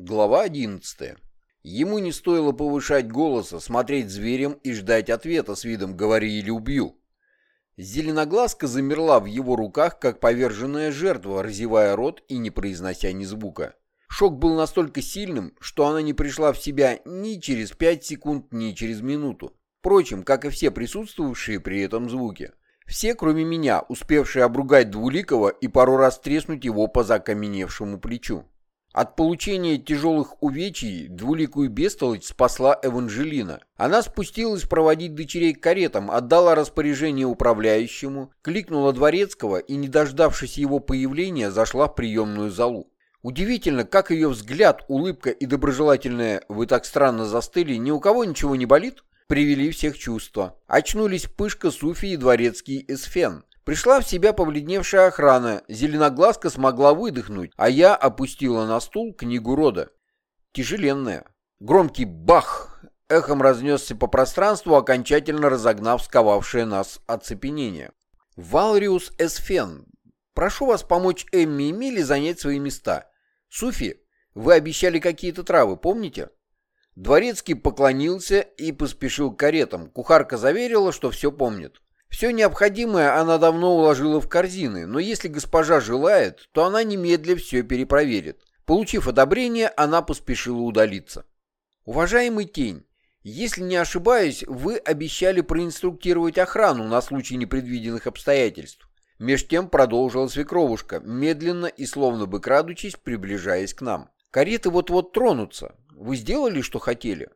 Глава 11. Ему не стоило повышать голоса, смотреть зверем и ждать ответа с видом «говори или убью». Зеленоглазка замерла в его руках, как поверженная жертва, разевая рот и не произнося ни звука. Шок был настолько сильным, что она не пришла в себя ни через пять секунд, ни через минуту. Впрочем, как и все присутствовавшие при этом звуке. Все, кроме меня, успевшие обругать Двуликова и пару раз треснуть его по закаменевшему плечу. От получения тяжелых увечий двуликую бестолочь спасла Эванжелина. Она спустилась проводить дочерей к каретам, отдала распоряжение управляющему, кликнула дворецкого и, не дождавшись его появления, зашла в приемную залу. Удивительно, как ее взгляд, улыбка и доброжелательное «вы так странно застыли, ни у кого ничего не болит?» привели всех чувства. Очнулись Пышка, Суфи и дворецкий Эсфен. Пришла в себя побледневшая охрана, зеленоглазка смогла выдохнуть, а я опустила на стул книгу рода. Тяжеленная. Громкий бах эхом разнесся по пространству, окончательно разогнав сковавшее нас оцепенение. Валриус Эсфен, прошу вас помочь Эмми и Милли занять свои места. Суфи, вы обещали какие-то травы, помните? Дворецкий поклонился и поспешил к каретам. Кухарка заверила, что все помнит. Все необходимое она давно уложила в корзины, но если госпожа желает, то она немедля все перепроверит. Получив одобрение, она поспешила удалиться. «Уважаемый Тень, если не ошибаюсь, вы обещали проинструктировать охрану на случай непредвиденных обстоятельств». Меж тем продолжила свекровушка, медленно и словно бы крадучись, приближаясь к нам. «Кареты вот-вот тронутся. Вы сделали, что хотели?»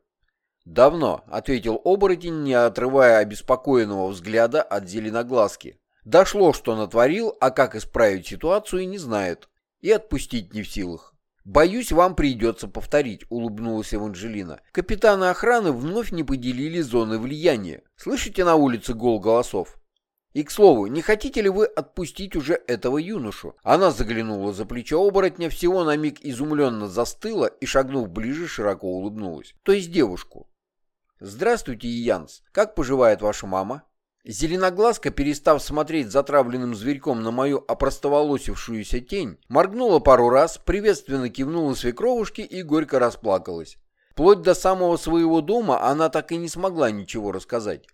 «Давно», — ответил оборотень, не отрывая обеспокоенного взгляда от зеленоглазки. «Дошло, что натворил, а как исправить ситуацию, не знает. И отпустить не в силах». «Боюсь, вам придется повторить», — улыбнулась Эванжелина. «Капитаны охраны вновь не поделили зоны влияния. Слышите на улице гол голосов?» «И, к слову, не хотите ли вы отпустить уже этого юношу?» Она заглянула за плечо оборотня, всего на миг изумленно застыла и, шагнув ближе, широко улыбнулась. «То есть девушку?» «Здравствуйте, Янс. Как поживает ваша мама?» Зеленоглазка, перестав смотреть затравленным зверьком на мою опростоволосившуюся тень, моргнула пару раз, приветственно кивнула свекровушке и горько расплакалась. Вплоть до самого своего дома она так и не смогла ничего рассказать.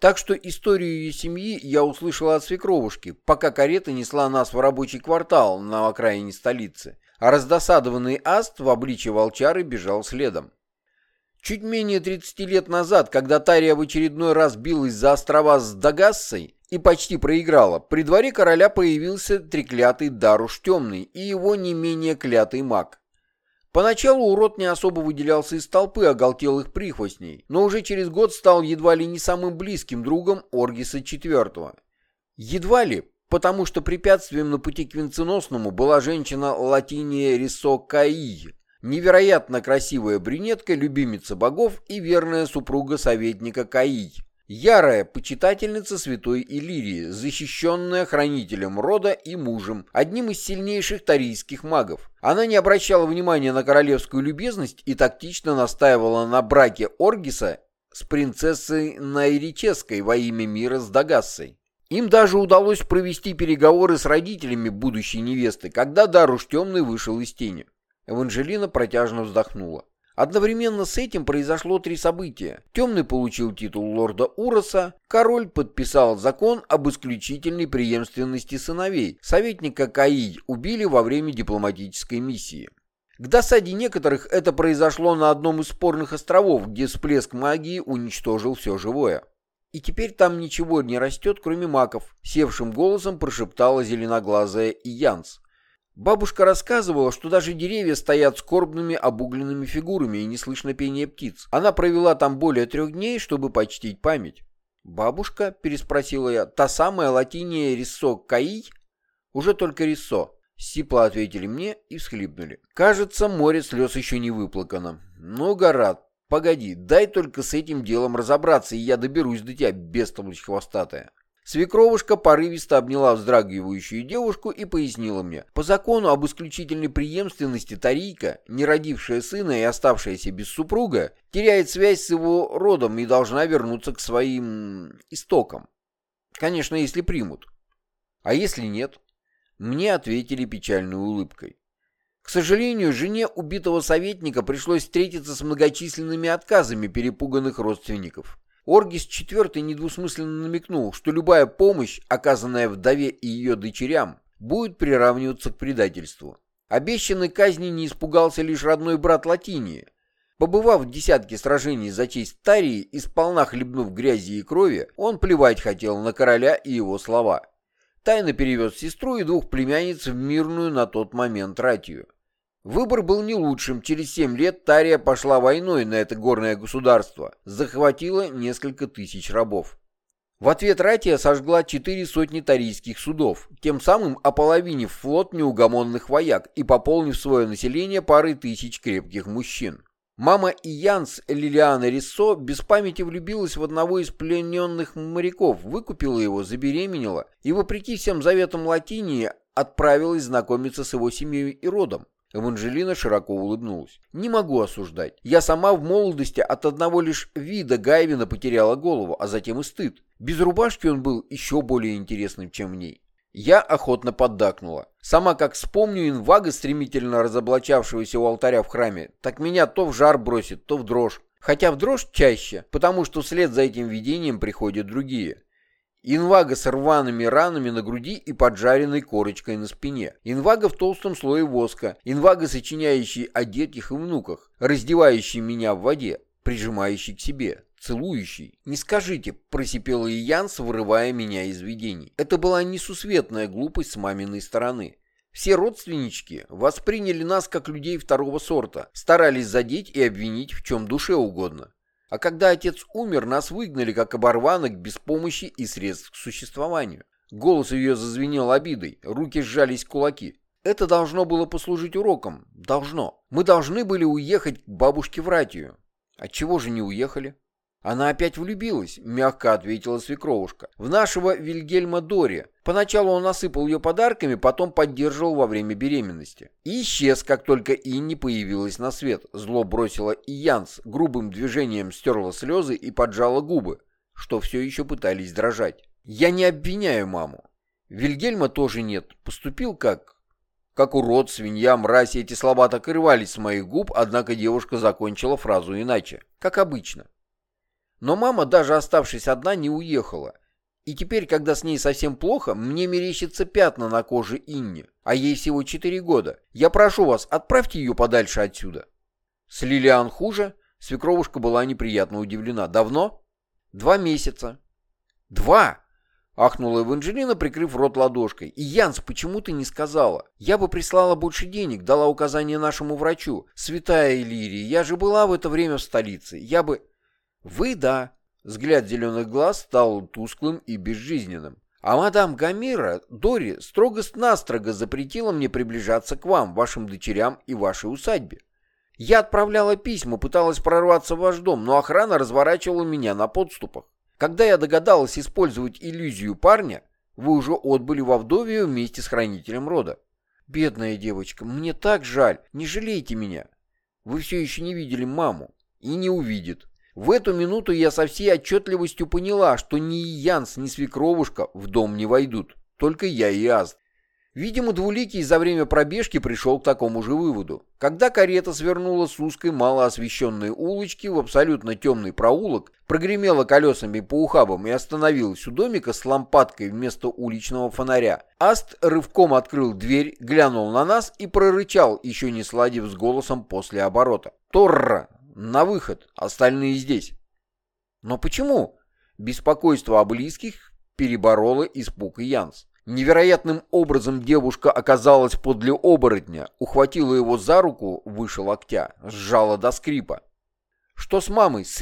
Так что историю ее семьи я услышала от свекровушки, пока карета несла нас в рабочий квартал на окраине столицы, а раздосадованный Аст в обличье волчары бежал следом. Чуть менее 30 лет назад, когда Тария в очередной раз билась за острова с Дагассой и почти проиграла, при дворе короля появился треклятый Даруш Темный и его не менее клятый маг. Поначалу урод не особо выделялся из толпы оголтелых прихвостней, но уже через год стал едва ли не самым близким другом Оргиса IV. Едва ли, потому что препятствием на пути к венценосному была женщина Латиния Рисо Каи, невероятно красивая брюнетка, любимица богов и верная супруга советника Каи. Ярая почитательница святой Иллирии, защищенная хранителем рода и мужем, одним из сильнейших тарийских магов. Она не обращала внимания на королевскую любезность и тактично настаивала на браке Оргиса с принцессой Найрической во имя мира с Дагассой. Им даже удалось провести переговоры с родителями будущей невесты, когда Даруш Темный вышел из тени. Эванжелина протяжно вздохнула. Одновременно с этим произошло три события. Темный получил титул лорда Уроса, король подписал закон об исключительной преемственности сыновей, советника Каи убили во время дипломатической миссии. К досаде некоторых это произошло на одном из спорных островов, где всплеск магии уничтожил все живое. «И теперь там ничего не растет, кроме маков», — севшим голосом прошептала зеленоглазая Иянс. Бабушка рассказывала, что даже деревья стоят скорбными обугленными фигурами и не слышно пения птиц. Она провела там более трех дней, чтобы почтить память. «Бабушка?» — переспросила я. «Та самая латиния Риссо Каи?» «Уже только Риссо», — сипло ответили мне и всхлипнули. «Кажется, море слез еще не выплакано. Ну, Гарат, погоди, дай только с этим делом разобраться, и я доберусь до тебя, бестолочь хвостатая». Свекровушка порывисто обняла вздрагивающую девушку и пояснила мне. По закону об исключительной преемственности Тарийка, не родившая сына и оставшаяся без супруга, теряет связь с его родом и должна вернуться к своим истокам. Конечно, если примут. А если нет? Мне ответили печальной улыбкой. К сожалению, жене убитого советника пришлось встретиться с многочисленными отказами перепуганных родственников. Оргис IV недвусмысленно намекнул, что любая помощь, оказанная вдове и ее дочерям, будет приравниваться к предательству. Обещанной казни не испугался лишь родной брат Латинии. Побывав в десятке сражений за честь Тарии и сполна хлебнув грязи и крови, он плевать хотел на короля и его слова. Тайно перевез сестру и двух племянниц в мирную на тот момент ратию. Выбор был не лучшим. Через семь лет Тария пошла войной на это горное государство, захватила несколько тысяч рабов. В ответ Ратия сожгла четыре сотни тарийских судов, тем самым ополовинив флот неугомонных вояк и пополнив свое население парой тысяч крепких мужчин. Мама и Янс Лилиана Риссо без памяти влюбилась в одного из плененных моряков, выкупила его, забеременела и, вопреки всем заветам Латинии, отправилась знакомиться с его семьей и родом. Эванжелина широко улыбнулась. «Не могу осуждать. Я сама в молодости от одного лишь вида Гайвина потеряла голову, а затем и стыд. Без рубашки он был еще более интересным, чем в ней». Я охотно поддакнула. Сама как вспомню инвага, стремительно разоблачавшегося у алтаря в храме, так меня то в жар бросит, то в дрожь. Хотя в дрожь чаще, потому что вслед за этим видением приходят другие. Инвага с рваными ранами на груди и поджаренной корочкой на спине. Инвага в толстом слое воска. Инвага, сочиняющий о детях и внуках, раздевающий меня в воде, прижимающий к себе, целующий. «Не скажите», — просипела Янс, вырывая меня из видений. Это была несусветная глупость с маминой стороны. Все родственнички восприняли нас как людей второго сорта, старались задеть и обвинить в чем душе угодно. А когда отец умер, нас выгнали как оборванок без помощи и средств к существованию. Голос ее зазвенел обидой, руки сжались в кулаки. Это должно было послужить уроком. Должно. Мы должны были уехать к бабушке в Ратию. Отчего же не уехали? Она опять влюбилась, мягко ответила свекровушка. В нашего Вильгельма Дори. Поначалу он осыпал ее подарками, потом поддерживал во время беременности. И исчез, как только Инни появилась на свет. Зло бросила и Янс, грубым движением стерла слезы и поджала губы, что все еще пытались дрожать. Я не обвиняю маму. Вильгельма тоже нет. Поступил как... Как урод, свинья, мразь, эти слова так и рвались с моих губ, однако девушка закончила фразу иначе. Как обычно. Но мама, даже оставшись одна, не уехала. И теперь, когда с ней совсем плохо, мне мерещится пятна на коже Инни, а ей всего четыре года. Я прошу вас, отправьте ее подальше отсюда. С Лилиан хуже? Свекровушка была неприятно удивлена. Давно? Два месяца. Два? Ахнула Эванжелина, прикрыв рот ладошкой. «И, Янс, почему ты не сказала? Я бы прислала больше денег, дала указание нашему врачу. Святая Иллирия, я же была в это время в столице. Я бы...» «Вы да». Взгляд зеленых глаз стал тусклым и безжизненным. «А мадам Гамира, Дори, строго-настрого запретила мне приближаться к вам, вашим дочерям и вашей усадьбе. Я отправляла письма, пыталась прорваться в ваш дом, но охрана разворачивала меня на подступах. Когда я догадалась использовать иллюзию парня, вы уже отбыли во вдовию вместе с хранителем рода. Бедная девочка, мне так жаль, не жалейте меня. Вы все еще не видели маму и не увидит. В эту минуту я со всей отчетливостью поняла, что ни Янс, ни свекровушка в дом не войдут, только я и Аст. Видимо, Двуликий за время пробежки пришел к такому же выводу. Когда карета свернула с узкой малоосвещенной улочки в абсолютно темный проулок, прогремела колесами по ухабам и остановилась у домика с лампадкой вместо уличного фонаря, Аст рывком открыл дверь, глянул на нас и прорычал, еще не сладив с голосом после оборота. «Торра! На выход, остальные здесь. Но почему? Беспокойство о близких перебороло испуг и Янс. Невероятным образом девушка оказалась подле оборотня, ухватила его за руку выше локтя, сжала до скрипа. «Что с мамой, с?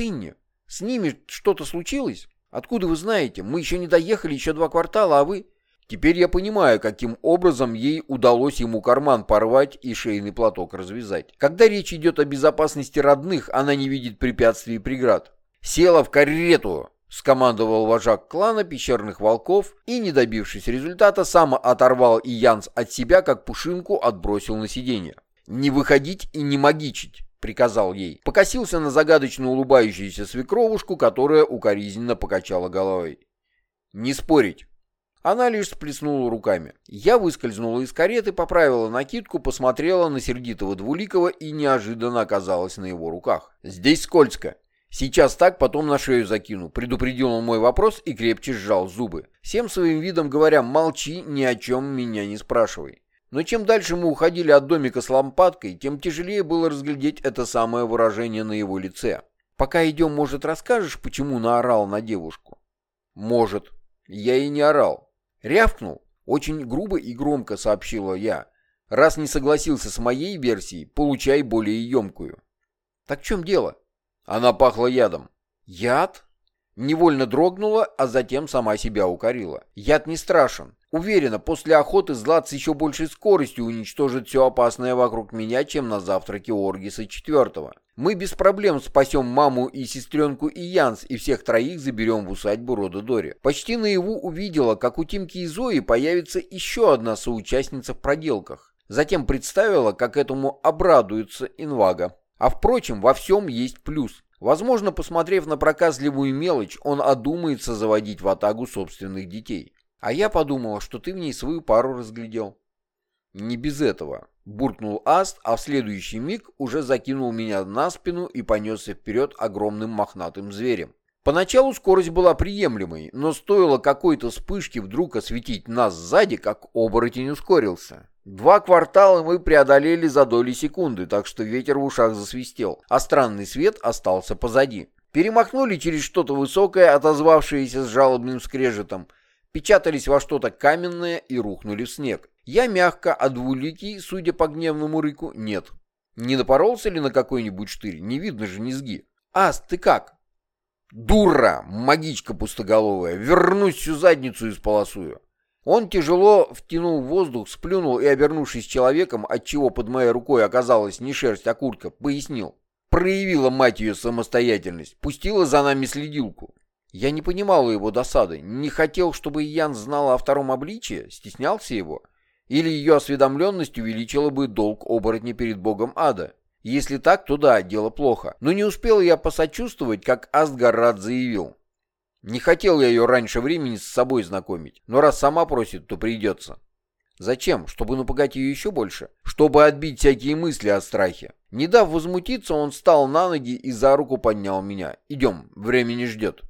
С ними что-то случилось? Откуда вы знаете? Мы еще не доехали, еще два квартала, а вы...» Теперь я понимаю, каким образом ей удалось ему карман порвать и шейный платок развязать. Когда речь идет о безопасности родных, она не видит препятствий и преград. «Села в карету!» — скомандовал вожак клана пещерных волков и, не добившись результата, сам оторвал и Янс от себя, как пушинку отбросил на сиденье. «Не выходить и не магичить!» — приказал ей. Покосился на загадочно улыбающуюся свекровушку, которая укоризненно покачала головой. «Не спорить!» Она лишь сплеснула руками. Я выскользнула из кареты, поправила накидку, посмотрела на сердитого Двуликова и неожиданно оказалась на его руках. «Здесь скользко. Сейчас так, потом на шею закину», — предупредил он мой вопрос и крепче сжал зубы. Всем своим видом говоря, молчи, ни о чем меня не спрашивай. Но чем дальше мы уходили от домика с лампадкой, тем тяжелее было разглядеть это самое выражение на его лице. «Пока идем, может, расскажешь, почему наорал на девушку?» «Может. Я и не орал. Рявкнул, очень грубо и громко сообщила я. Раз не согласился с моей версией, получай более емкую. Так в чем дело? Она пахла ядом. Яд? Невольно дрогнула, а затем сама себя укорила. Яд не страшен. Уверена, после охоты Злат с еще большей скоростью уничтожит все опасное вокруг меня, чем на завтраке Оргиса четвертого. Мы без проблем спасем маму и сестренку и Янс, и всех троих заберем в усадьбу рода Дори. Почти наяву увидела, как у Тимки и Зои появится еще одна соучастница в проделках. Затем представила, как этому обрадуется Инвага. А впрочем, во всем есть плюс. Возможно, посмотрев на проказливую мелочь, он одумается заводить в атагу собственных детей. А я подумала, что ты в ней свою пару разглядел. Не без этого. Буркнул Аст, а в следующий миг уже закинул меня на спину и понесся вперед огромным мохнатым зверем. Поначалу скорость была приемлемой, но стоило какой-то вспышке вдруг осветить нас сзади, как оборотень ускорился. Два квартала мы преодолели за доли секунды, так что ветер в ушах засвистел, а странный свет остался позади. Перемахнули через что-то высокое, отозвавшееся с жалобным скрежетом, печатались во что-то каменное и рухнули в снег. Я мягко, а двуликий, судя по гневному рыку, нет. Не напоролся ли на какой-нибудь штырь? Не видно же низги. Ас, ты как? Дура, магичка пустоголовая, вернусь всю задницу исполосую. Он тяжело втянул воздух, сплюнул и, обернувшись человеком, отчего под моей рукой оказалась не шерсть, а куртка, пояснил. Проявила мать ее самостоятельность, пустила за нами следилку. Я не понимал его досады, не хотел, чтобы Ян знал о втором обличии, стеснялся его. Или ее осведомленность увеличила бы долг оборотня перед богом ада. Если так, то да, дело плохо. Но не успел я посочувствовать, как Астгаррат заявил. Не хотел я ее раньше времени с собой знакомить, но раз сама просит, то придется. Зачем? Чтобы напугать ее еще больше? Чтобы отбить всякие мысли о страхе. Не дав возмутиться, он встал на ноги и за руку поднял меня. «Идем, время не ждет».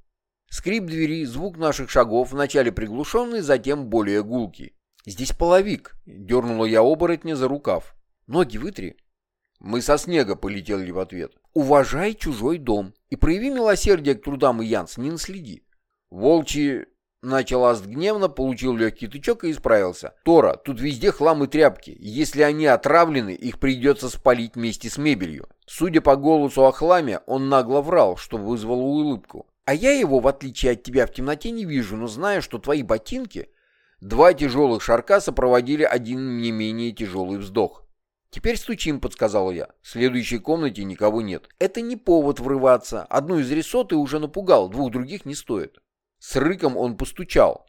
Скрип двери, звук наших шагов, вначале приглушенный, затем более гулкий. «Здесь половик», — дернула я оборотня за рукав. «Ноги вытри». Мы со снега полетели в ответ. «Уважай чужой дом и прояви милосердие к трудам и Янс, не наследи». Волчи начал Аст гневно, получил легкий тычок и исправился. «Тора, тут везде хлам и тряпки. Если они отравлены, их придется спалить вместе с мебелью». Судя по голосу о хламе, он нагло врал, что вызвало улыбку. «А я его, в отличие от тебя, в темноте не вижу, но знаю, что твои ботинки Два тяжелых шарка сопроводили один не менее тяжелый вздох. «Теперь стучим», — подсказал я. В следующей комнате никого нет. Это не повод врываться. Одну из ресоты уже напугал, двух других не стоит. С рыком он постучал.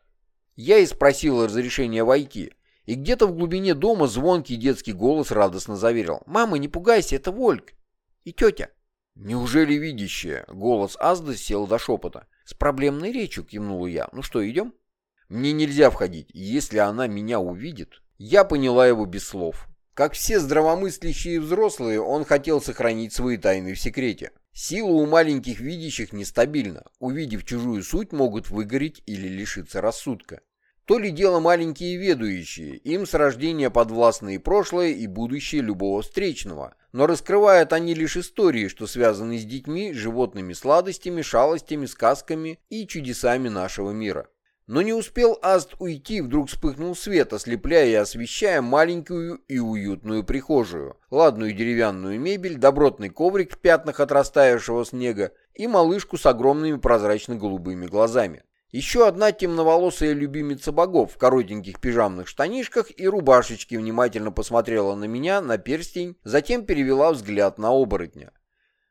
Я и спросил разрешения войти. И где-то в глубине дома звонкий детский голос радостно заверил. «Мама, не пугайся, это Вольк. И тетя». «Неужели видящая?» Голос Азда сел до шепота. «С проблемной речью», — кивнула я. «Ну что, идем?» Мне нельзя входить, если она меня увидит. Я поняла его без слов. Как все здравомыслящие взрослые, он хотел сохранить свои тайны в секрете. Сила у маленьких видящих нестабильна. Увидев чужую суть, могут выгореть или лишиться рассудка. То ли дело маленькие ведущие, им с рождения подвластны и прошлое, и будущее любого встречного. Но раскрывают они лишь истории, что связаны с детьми, животными сладостями, шалостями, сказками и чудесами нашего мира. Но не успел Аст уйти, вдруг вспыхнул свет, ослепляя и освещая маленькую и уютную прихожую, ладную деревянную мебель, добротный коврик в пятнах от растаявшего снега и малышку с огромными прозрачно-голубыми глазами. Еще одна темноволосая любимица богов в коротеньких пижамных штанишках и рубашечке внимательно посмотрела на меня, на перстень, затем перевела взгляд на оборотня.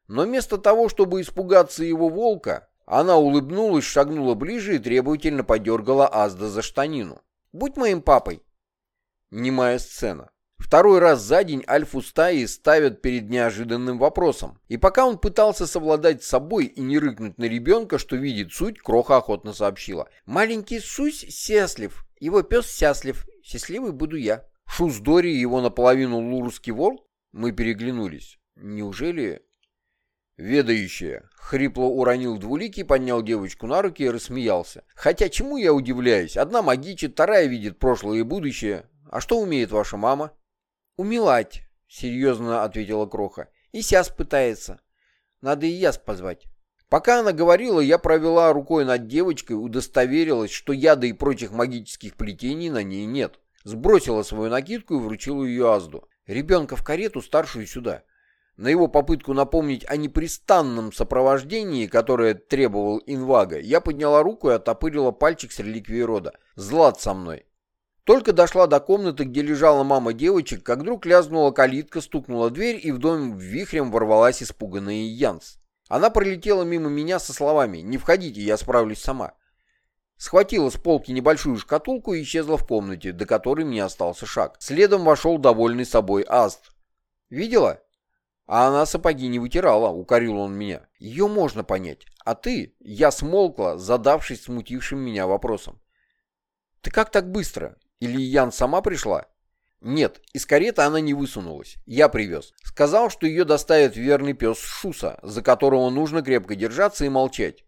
Но вместо того, чтобы испугаться его волка, она улыбнулась, шагнула ближе и требовательно подергала Азда за штанину. «Будь моим папой!» Немая сцена. Второй раз за день альфу стаи ставят перед неожиданным вопросом. И пока он пытался совладать с собой и не рыкнуть на ребенка, что видит суть, Кроха охотно сообщила. «Маленький Сусь счастлив, его пес счастлив, счастливый буду я». Шус Дори его наполовину лурский вол? Мы переглянулись. Неужели... «Ведающая!» — хрипло уронил двуликий, поднял девочку на руки и рассмеялся. «Хотя чему я удивляюсь? Одна магичит, вторая видит прошлое и будущее. А что умеет ваша мама?» «Умилать», — серьезно ответила Кроха. «И сяс пытается. Надо и яс позвать». Пока она говорила, я провела рукой над девочкой, удостоверилась, что яда и прочих магических плетений на ней нет. Сбросила свою накидку и вручила ее Азду. «Ребенка в карету, старшую сюда». На его попытку напомнить о непрестанном сопровождении, которое требовал инвага, я подняла руку и оттопырила пальчик с реликвией рода. Злат со мной. Только дошла до комнаты, где лежала мама девочек, как вдруг лязгнула калитка, стукнула дверь, и в дом вихрем ворвалась испуганная Янс. Она пролетела мимо меня со словами «Не входите, я справлюсь сама». Схватила с полки небольшую шкатулку и исчезла в комнате, до которой мне остался шаг. Следом вошел довольный собой Аст. «Видела?» А она сапоги не вытирала, укорил он меня. Ее можно понять. А ты, я смолкла, задавшись смутившим меня вопросом. Ты как так быстро? Или Ян сама пришла? Нет, из кареты она не высунулась. Я привез. Сказал, что ее доставит верный пес Шуса, за которого нужно крепко держаться и молчать.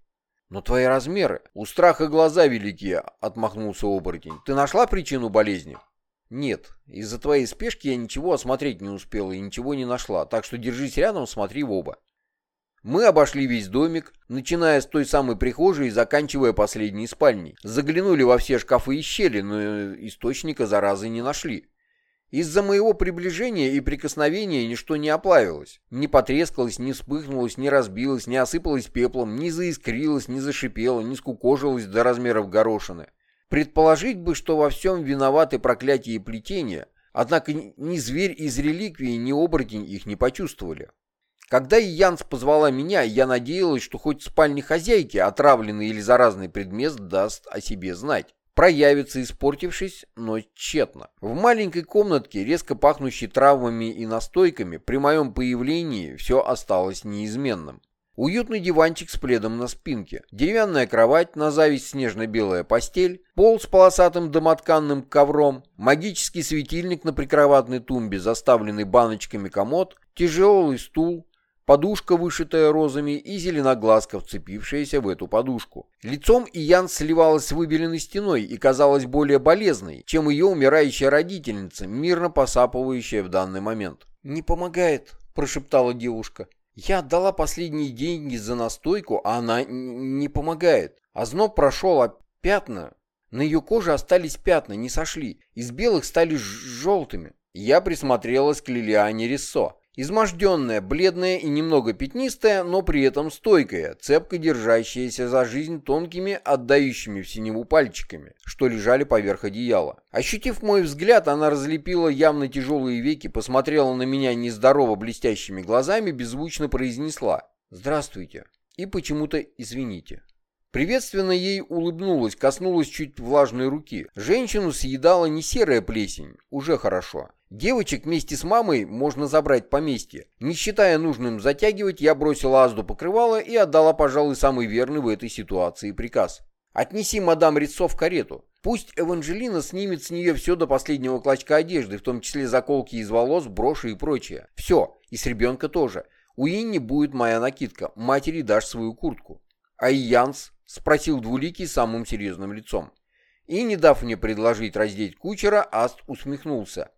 «Но твои размеры. У страха глаза великие», — отмахнулся оборотень. «Ты нашла причину болезни?» «Нет, из-за твоей спешки я ничего осмотреть не успела и ничего не нашла, так что держись рядом, смотри в оба». Мы обошли весь домик, начиная с той самой прихожей и заканчивая последней спальней. Заглянули во все шкафы и щели, но источника заразы не нашли. Из-за моего приближения и прикосновения ничто не оплавилось. Не потрескалось, не вспыхнулось, не разбилось, не осыпалось пеплом, не заискрилось, не зашипело, не скукожилось до размеров горошины. Предположить бы, что во всем виноваты проклятие и плетения, однако ни зверь из реликвии, ни оборотень их не почувствовали. Когда Янс позвала меня, я надеялась, что хоть в спальне хозяйки отравленный или заразный предмет даст о себе знать. Проявится, испортившись, но тщетно. В маленькой комнатке, резко пахнущей травмами и настойками, при моем появлении все осталось неизменным. Уютный диванчик с пледом на спинке, деревянная кровать, на зависть снежно-белая постель, пол с полосатым домотканным ковром, магический светильник на прикроватной тумбе, заставленный баночками комод, тяжелый стул, подушка, вышитая розами, и зеленоглазка, вцепившаяся в эту подушку. Лицом Иян сливалась с выбеленной стеной и казалась более болезной, чем ее умирающая родительница, мирно посапывающая в данный момент. «Не помогает», — прошептала девушка. Я отдала последние деньги за настойку, а она не помогает. Озноб прошел, а пятна... На ее коже остались пятна, не сошли. Из белых стали желтыми. Я присмотрелась к Лилиане Рессо. Изможденная, бледная и немного пятнистая, но при этом стойкая, цепко держащаяся за жизнь тонкими, отдающими в синеву пальчиками, что лежали поверх одеяла. Ощутив мой взгляд, она разлепила явно тяжелые веки, посмотрела на меня нездорово блестящими глазами, беззвучно произнесла «Здравствуйте» и почему-то «извините». Приветственно ей улыбнулась, коснулась чуть влажной руки. Женщину съедала не серая плесень, уже хорошо. Девочек вместе с мамой можно забрать поместье. Не считая нужным затягивать, я бросила Азду покрывало и отдала, пожалуй, самый верный в этой ситуации приказ. «Отнеси мадам Рицо в карету. Пусть Эванжелина снимет с нее все до последнего клочка одежды, в том числе заколки из волос, броши и прочее. Все, и с ребенка тоже. У Инни будет моя накидка, матери дашь свою куртку». «А Янс?» — спросил Двуликий самым серьезным лицом. И, не дав мне предложить раздеть кучера, Аст усмехнулся.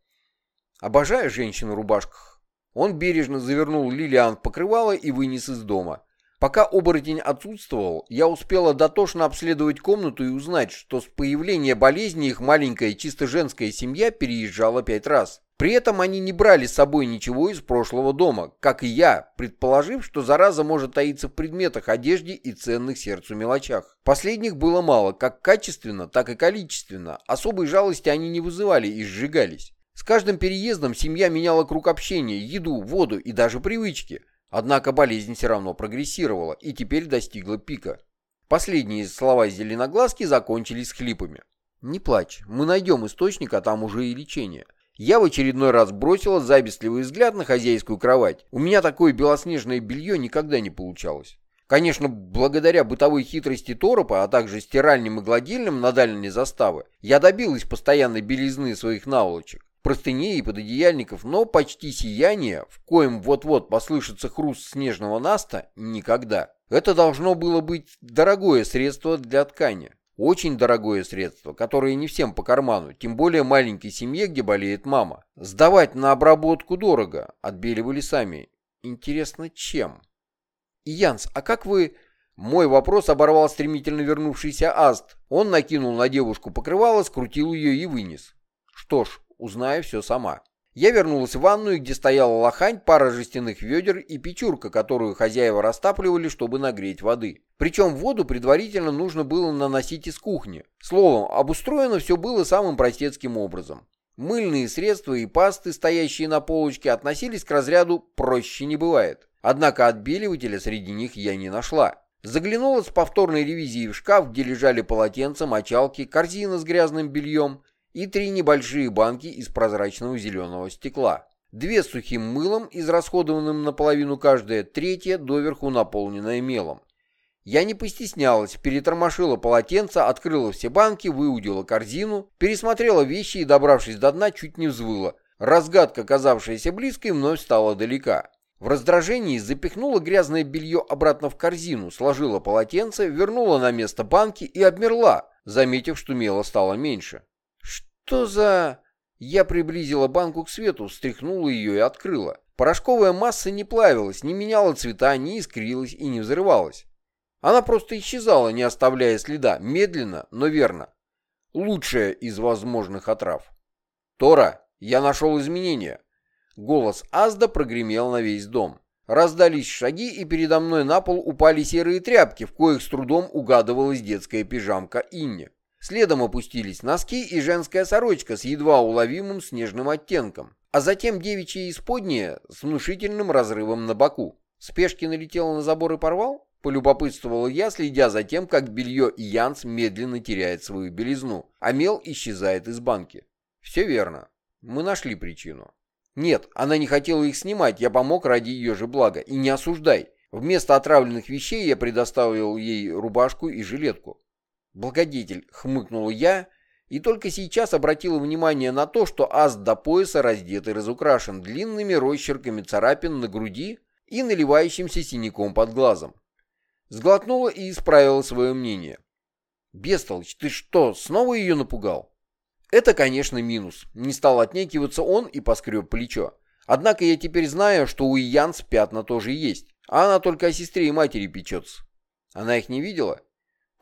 Обожаю женщин в рубашках. Он бережно завернул Лилиан в покрывало и вынес из дома. Пока оборотень отсутствовал, я успела дотошно обследовать комнату и узнать, что с появления болезни их маленькая чисто женская семья переезжала пять раз. При этом они не брали с собой ничего из прошлого дома, как и я, предположив, что зараза может таиться в предметах, одежде и ценных сердцу мелочах. Последних было мало, как качественно, так и количественно. Особой жалости они не вызывали и сжигались. С каждым переездом семья меняла круг общения, еду, воду и даже привычки. Однако болезнь все равно прогрессировала и теперь достигла пика. Последние слова зеленоглазки закончились хлипами. «Не плачь, мы найдем источник, а там уже и лечение. Я в очередной раз бросила завистливый взгляд на хозяйскую кровать. У меня такое белоснежное белье никогда не получалось. Конечно, благодаря бытовой хитрости Торопа, а также стиральным и гладильным на дальней заставы, я добилась постоянной белизны своих наволочек, простыней и пододеяльников, но почти сияние, в коем вот-вот послышится хруст снежного наста, никогда. Это должно было быть дорогое средство для ткани. Очень дорогое средство, которое не всем по карману, тем более маленькой семье, где болеет мама. Сдавать на обработку дорого, отбеливали сами. Интересно, чем? «Янс, а как вы...» Мой вопрос оборвал стремительно вернувшийся Аст. Он накинул на девушку покрывало, скрутил ее и вынес. Что ж, узнаю все сама. Я вернулась в ванную, где стояла лохань, пара жестяных ведер и печурка, которую хозяева растапливали, чтобы нагреть воды. Причем воду предварительно нужно было наносить из кухни. Словом, обустроено все было самым простецким образом. Мыльные средства и пасты, стоящие на полочке, относились к разряду «проще не бывает». Однако отбеливателя среди них я не нашла. Заглянула с повторной ревизией в шкаф, где лежали полотенца, мочалки, корзина с грязным бельем и три небольшие банки из прозрачного зеленого стекла. Две с сухим мылом, израсходованным наполовину каждая, третья доверху наполненная мелом. Я не постеснялась, перетормошила полотенце, открыла все банки, выудила корзину, пересмотрела вещи и, добравшись до дна, чуть не взвыла. Разгадка, казавшаяся близкой, вновь стала далека. В раздражении запихнула грязное белье обратно в корзину, сложила полотенце, вернула на место банки и обмерла, заметив, что мела стало меньше. «Что за...» Я приблизила банку к свету, встряхнула ее и открыла. Порошковая масса не плавилась, не меняла цвета, не искрилась и не взрывалась. Она просто исчезала, не оставляя следа, медленно, но верно. Лучшая из возможных отрав. «Тора, я нашел изменения. Голос Азда прогремел на весь дом. Раздались шаги, и передо мной на пол упали серые тряпки, в коих с трудом угадывалась детская пижамка Инни. Следом опустились носки и женская сорочка с едва уловимым снежным оттенком, а затем девичья исподняя с внушительным разрывом на боку. Спешки налетела на забор и порвал? Полюбопытствовал я, следя за тем, как белье и Янс медленно теряет свою белизну, а мел исчезает из банки. Все верно. Мы нашли причину. Нет, она не хотела их снимать, я помог ради ее же блага. И не осуждай. Вместо отравленных вещей я предоставил ей рубашку и жилетку. Благодетель, хмыкнул я, и только сейчас обратила внимание на то, что ас до пояса раздет и разукрашен длинными росчерками царапин на груди и наливающимся синяком под глазом. Сглотнула и исправила свое мнение. «Бестолочь, ты что, снова ее напугал?» Это, конечно, минус. Не стал отнекиваться он и поскреб плечо. Однако я теперь знаю, что у Янс пятна тоже есть. А она только о сестре и матери печется. Она их не видела?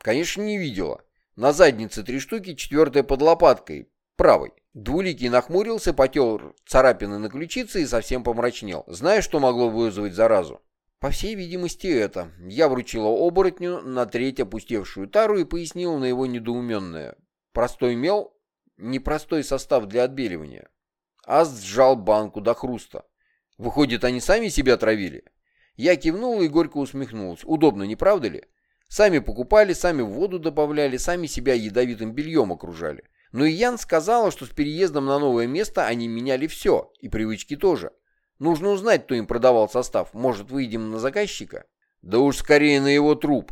Конечно, не видела. На заднице три штуки, четвертая под лопаткой, правой. Двуликий нахмурился, потер царапины на ключице и совсем помрачнел. Знаешь, что могло вызвать заразу? По всей видимости, это. Я вручила оборотню на треть опустевшую тару и пояснила на его недоуменное. Простой мел непростой состав для отбеливания. Ас сжал банку до хруста. Выходит, они сами себя травили? Я кивнул и горько усмехнулся. Удобно, не правда ли? Сами покупали, сами в воду добавляли, сами себя ядовитым бельем окружали. Но и Ян сказала, что с переездом на новое место они меняли все, и привычки тоже. Нужно узнать, кто им продавал состав. Может, выйдем на заказчика? Да уж скорее на его труп.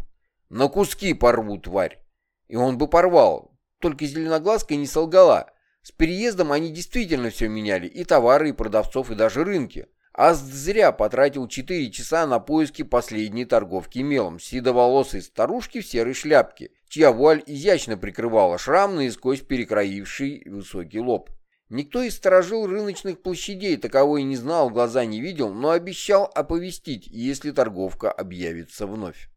На куски порву, тварь. И он бы порвал, только Зеленоглазка не солгала. С переездом они действительно все меняли, и товары, и продавцов, и даже рынки. А зря потратил 4 часа на поиски последней торговки мелом, седоволосой старушки в серой шляпке, чья вуаль изящно прикрывала шрам наискось перекроивший высокий лоб. Никто из сторожил рыночных площадей таковой не знал, глаза не видел, но обещал оповестить, если торговка объявится вновь.